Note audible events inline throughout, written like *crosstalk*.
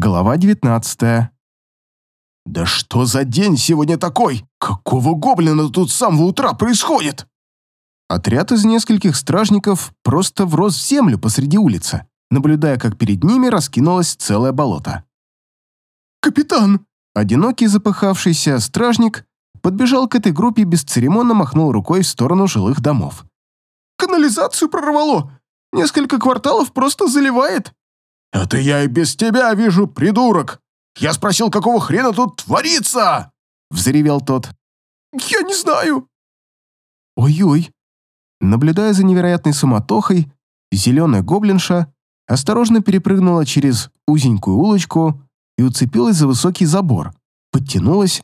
Глава 19. «Да что за день сегодня такой? Какого гоблина тут с самого утра происходит?» Отряд из нескольких стражников просто врос в землю посреди улицы, наблюдая, как перед ними раскинулось целое болото. «Капитан!» Одинокий запыхавшийся стражник подбежал к этой группе и бесцеремонно махнул рукой в сторону жилых домов. «Канализацию прорвало! Несколько кварталов просто заливает!» «Это я и без тебя вижу, придурок! Я спросил, какого хрена тут творится?» Взревел тот. «Я не знаю!» Ой-ой. Наблюдая за невероятной суматохой, зеленая гоблинша осторожно перепрыгнула через узенькую улочку и уцепилась за высокий забор, подтянулась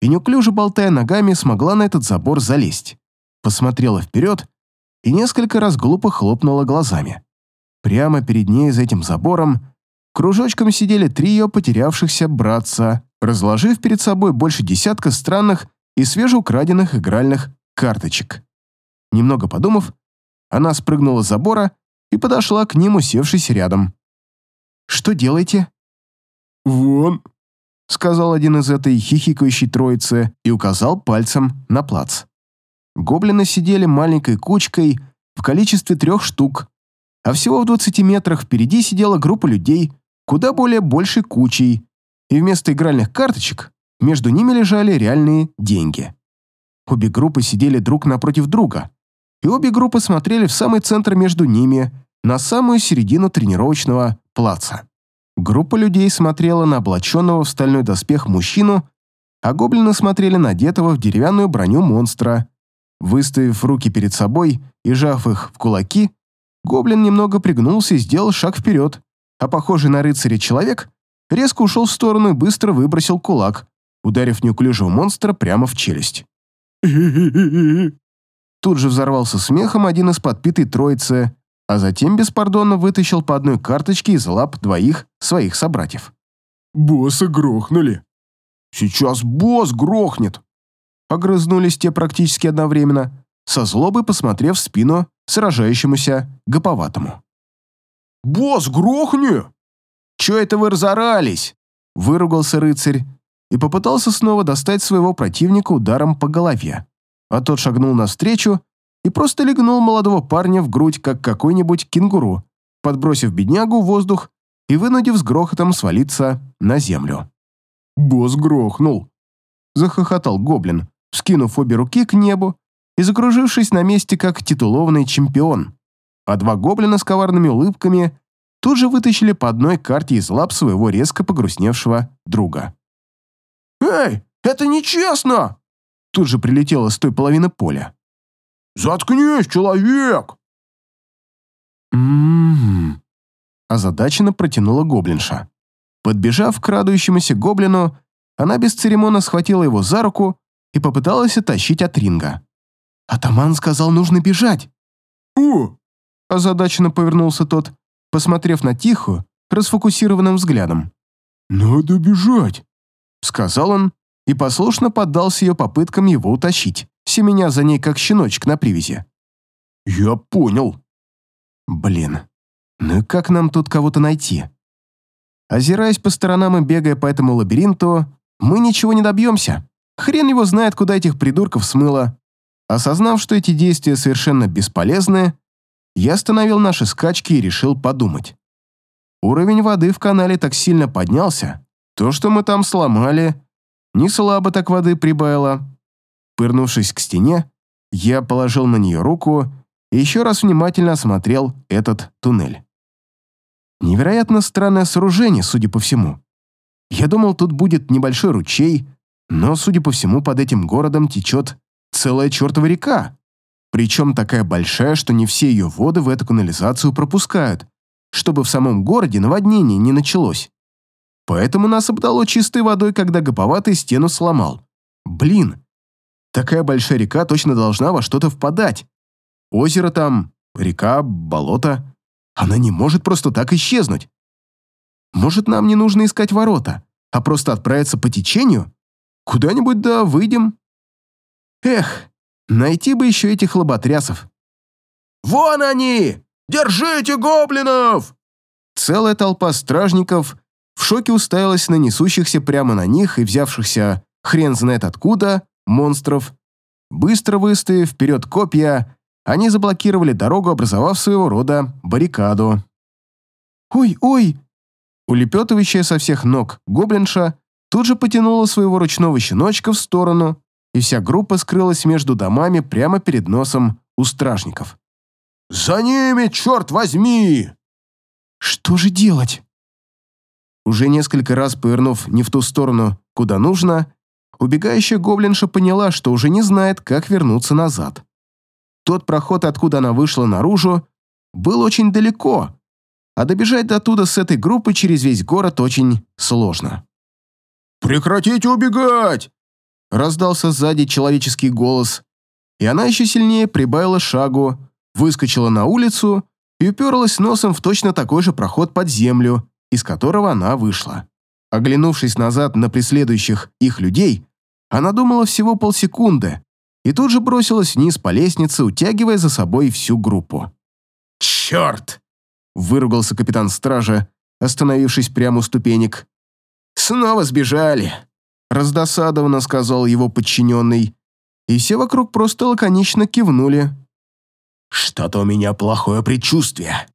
и, неуклюже болтая ногами, смогла на этот забор залезть. Посмотрела вперед и несколько раз глупо хлопнула глазами. Прямо перед ней за этим забором кружочком сидели три ее потерявшихся братца, разложив перед собой больше десятка странных и свежеукраденных игральных карточек. Немного подумав, она спрыгнула с забора и подошла к ним, усевшись рядом. «Что делаете?» «Вон», — сказал один из этой хихикающей троицы и указал пальцем на плац. Гоблины сидели маленькой кучкой в количестве трех штук, а всего в 20 метрах впереди сидела группа людей, куда более большей кучей, и вместо игральных карточек между ними лежали реальные деньги. Обе группы сидели друг напротив друга, и обе группы смотрели в самый центр между ними, на самую середину тренировочного плаца. Группа людей смотрела на облаченного в стальной доспех мужчину, а гоблины смотрели на одетого в деревянную броню монстра. Выставив руки перед собой и жав их в кулаки, гоблин немного пригнулся и сделал шаг вперед, а похожий на рыцаря человек резко ушел в сторону и быстро выбросил кулак, ударив неуклюжего монстра прямо в челюсть. *laughs* Тут же взорвался смехом один из подпитой троицы, а затем беспардонно вытащил по одной карточке из лап двоих своих собратьев. «Босса грохнули!» «Сейчас босс грохнет!» Огрызнулись те практически одновременно, со злобой посмотрев в спину сражающемуся гоповатому. «Босс, грохни!» «Чё это вы разорались?» – выругался рыцарь и попытался снова достать своего противника ударом по голове, а тот шагнул навстречу и просто легнул молодого парня в грудь, как какой-нибудь кенгуру, подбросив беднягу в воздух и вынудив с грохотом свалиться на землю. «Босс грохнул!» – захохотал гоблин, вскинув обе руки к небу и закружившись на месте как титулованный чемпион. А два гоблина с коварными улыбками тут же вытащили по одной карте из лап своего резко погрустневшего друга. «Эй, это нечестно!» Тут же прилетело с той половины поля. «Заткнись, человек!» «М-м-м», озадаченно протянула гоблинша. Подбежав к радующемуся гоблину, она бесцеремонно схватила его за руку и попыталась оттащить от ринга. «Атаман сказал, нужно бежать!» «О!» Озадаченно повернулся тот, посмотрев на Тихую, расфокусированным взглядом. «Надо бежать!» Сказал он и послушно поддался ее попыткам его утащить, семеня за ней как щеночек на привязи. «Я понял». «Блин, ну и как нам тут кого-то найти?» Озираясь по сторонам и бегая по этому лабиринту, мы ничего не добьемся. Хрен его знает, куда этих придурков смыло. Осознав, что эти действия совершенно бесполезны, я остановил наши скачки и решил подумать. Уровень воды в канале так сильно поднялся, то, что мы там сломали, не слабо так воды прибавило. Пырнувшись к стене, я положил на нее руку и еще раз внимательно осмотрел этот туннель. Невероятно странное сооружение, судя по всему. Я думал, тут будет небольшой ручей, но, судя по всему, под этим городом течет целая чертова река. Причем такая большая, что не все ее воды в эту канализацию пропускают, чтобы в самом городе наводнение не началось. Поэтому нас обдало чистой водой, когда гоповатый стену сломал. Блин, такая большая река точно должна во что-то впадать. Озеро там, река, болото. Она не может просто так исчезнуть. Может, нам не нужно искать ворота, а просто отправиться по течению? Куда-нибудь да выйдем. Эх, найти бы еще этих лоботрясов. «Вон они! Держите гоблинов!» Целая толпа стражников в шоке уставилась на несущихся прямо на них и взявшихся хрен знает откуда монстров. Быстро выставив вперед копья, они заблокировали дорогу, образовав своего рода баррикаду. «Ой, ой!» Улепетывающая со всех ног гоблинша тут же потянула своего ручного щеночка в сторону, и вся группа скрылась между домами прямо перед носом у стражников. «За ними, черт возьми!» «Что же делать?» Уже несколько раз повернув не в ту сторону, куда нужно, убегающая гоблинша поняла, что уже не знает, как вернуться назад. Тот проход, откуда она вышла наружу, был очень далеко, а добежать до туда с этой группы через весь город очень сложно. «Прекратите убегать!» Раздался сзади человеческий голос, и она еще сильнее прибавила шагу, выскочила на улицу и уперлась носом в точно такой же проход под землю, из которого она вышла. Оглянувшись назад на преследующих их людей, она думала всего полсекунды и тут же бросилась вниз по лестнице, утягивая за собой всю группу. «Черт!» – выругался капитан стража, остановившись прямо у ступенек. «Снова сбежали!» – раздосадованно сказал его подчиненный, и все вокруг просто лаконично кивнули. «Что-то у меня плохое предчувствие».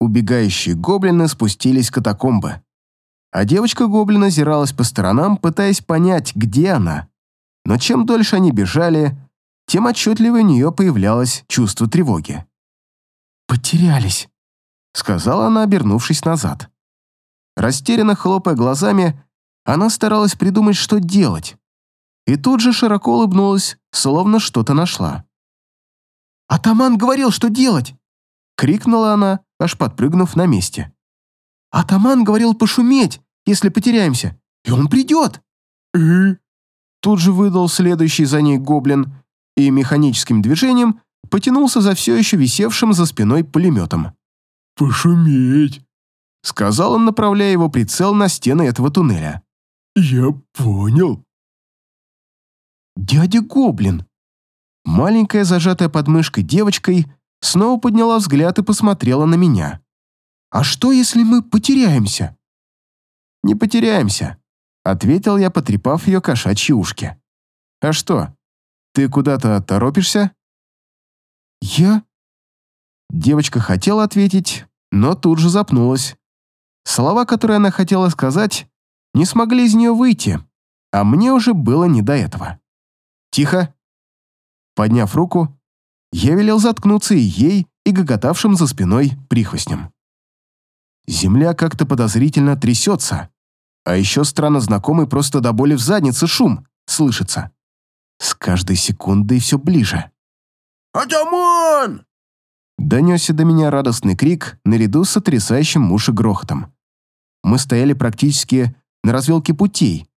Убегающие гоблины спустились в катакомбы, а девочка-гоблин озиралась по сторонам, пытаясь понять, где она. Но чем дольше они бежали, тем отчетливее у нее появлялось чувство тревоги. «Потерялись», — сказала она, обернувшись назад. Растерянно хлопая глазами, она старалась придумать, что делать. И тут же широко улыбнулась, словно что-то нашла. «Атаман говорил, что делать!» — крикнула она, аж подпрыгнув на месте. «Атаман говорил пошуметь, если потеряемся, и он придет!» «И?» Тут же выдал следующий за ней гоблин и механическим движением потянулся за все еще висевшим за спиной пулеметом. «Пошуметь!» — сказал он, направляя его прицел на стены этого туннеля. «Я понял». «Дядя Гоблин!» Маленькая, зажатая под мышкой девочкой, снова подняла взгляд и посмотрела на меня. «А что, если мы потеряемся?» «Не потеряемся», — ответил я, потрепав ее кошачьи ушки. «А что, ты куда-то торопишься?» «Я?» Девочка хотела ответить, но тут же запнулась. Слова, которые она хотела сказать, не смогли из нее выйти, а мне уже было не до этого. «Тихо!» Подняв руку, я велел заткнуться и ей, и гоготавшим за спиной прихвостням. Земля как-то подозрительно трясется, а еще странно знакомый просто до боли в заднице шум слышится. С каждой секундой все ближе. «Атаман!» Донесся до меня радостный крик наряду с сотрясающим уши грохотом. Мы стояли практически на развилке путей,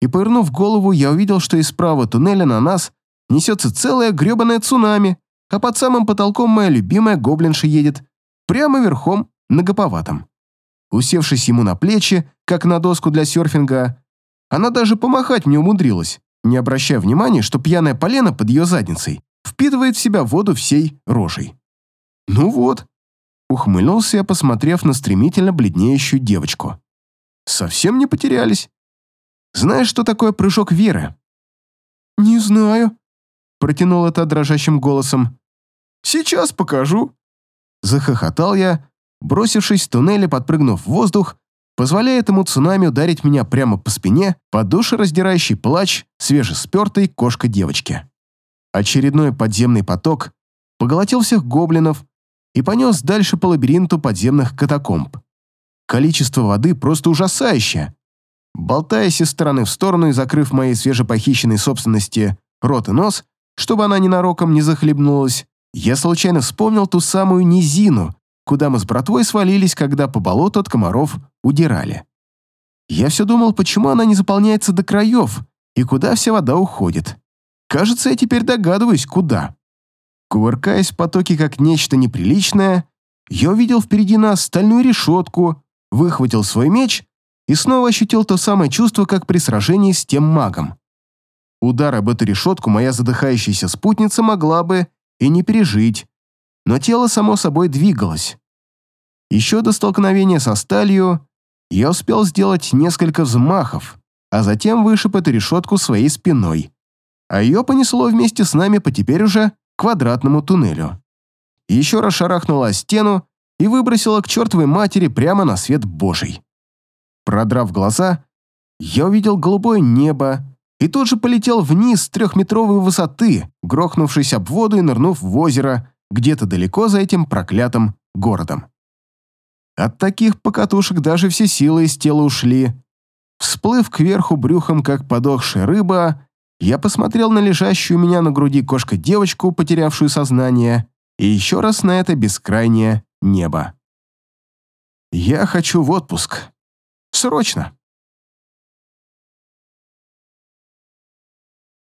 и, повернув голову, я увидел, что из правого туннеля на нас несется целое гребаное цунами, а под самым потолком моя любимая гоблинша едет, прямо верхом на гоповатом. Усевшись ему на плечи, как на доску для серфинга, она даже помахать мне умудрилась, не обращая внимания, что пьяная полена под ее задницей впитывает в себя воду всей рожей. «Ну вот», — ухмыльнулся я, посмотрев на стремительно бледнеющую девочку. «Совсем не потерялись. Знаешь, что такое прыжок веры?» «Не знаю», — протянула та дрожащим голосом. «Сейчас покажу». Захохотал я, бросившись в туннель и подпрыгнув в воздух, позволяя этому цунами ударить меня прямо по спине под душераздирающий плач свежеспертой кошка девочки. Очередной подземный поток поглотил всех гоблинов и понес дальше по лабиринту подземных катакомб. Количество воды просто ужасающее. Болтаясь из стороны в сторону и закрыв моей свежепохищенной собственности рот и нос, чтобы она ненароком не захлебнулась, я случайно вспомнил ту самую низину, куда мы с братвой свалились, когда по болоту от комаров удирали. Я все думал, почему она не заполняется до краев и куда вся вода уходит. Кажется, я теперь догадываюсь, куда. Кувыркаясь в потоке как нечто неприличное, я увидел впереди нас стальную решетку, выхватил свой меч и снова ощутил то самое чувство, как при сражении с тем магом. Удар об эту решетку моя задыхающаяся спутница могла бы и не пережить, но тело само собой двигалось. Еще до столкновения со сталью я успел сделать несколько взмахов, а затем вышиб эту решетку своей спиной, а ее понесло вместе с нами по теперь уже квадратному туннелю. Еще раз шарахнула стену и выбросила к чертовой матери прямо на свет божий. Продрав глаза, я увидел голубое небо и тут же полетел вниз с трехметровой высоты, грохнувшись об воду и нырнув в озеро, где-то далеко за этим проклятым городом. От таких покатушек даже все силы из тела ушли. Всплыв кверху брюхом, как подохшая рыба, я посмотрел на лежащую у меня на груди кошка-девочку, потерявшую сознание, и еще раз на это бескрайнее небо. Я хочу в отпуск. Срочно.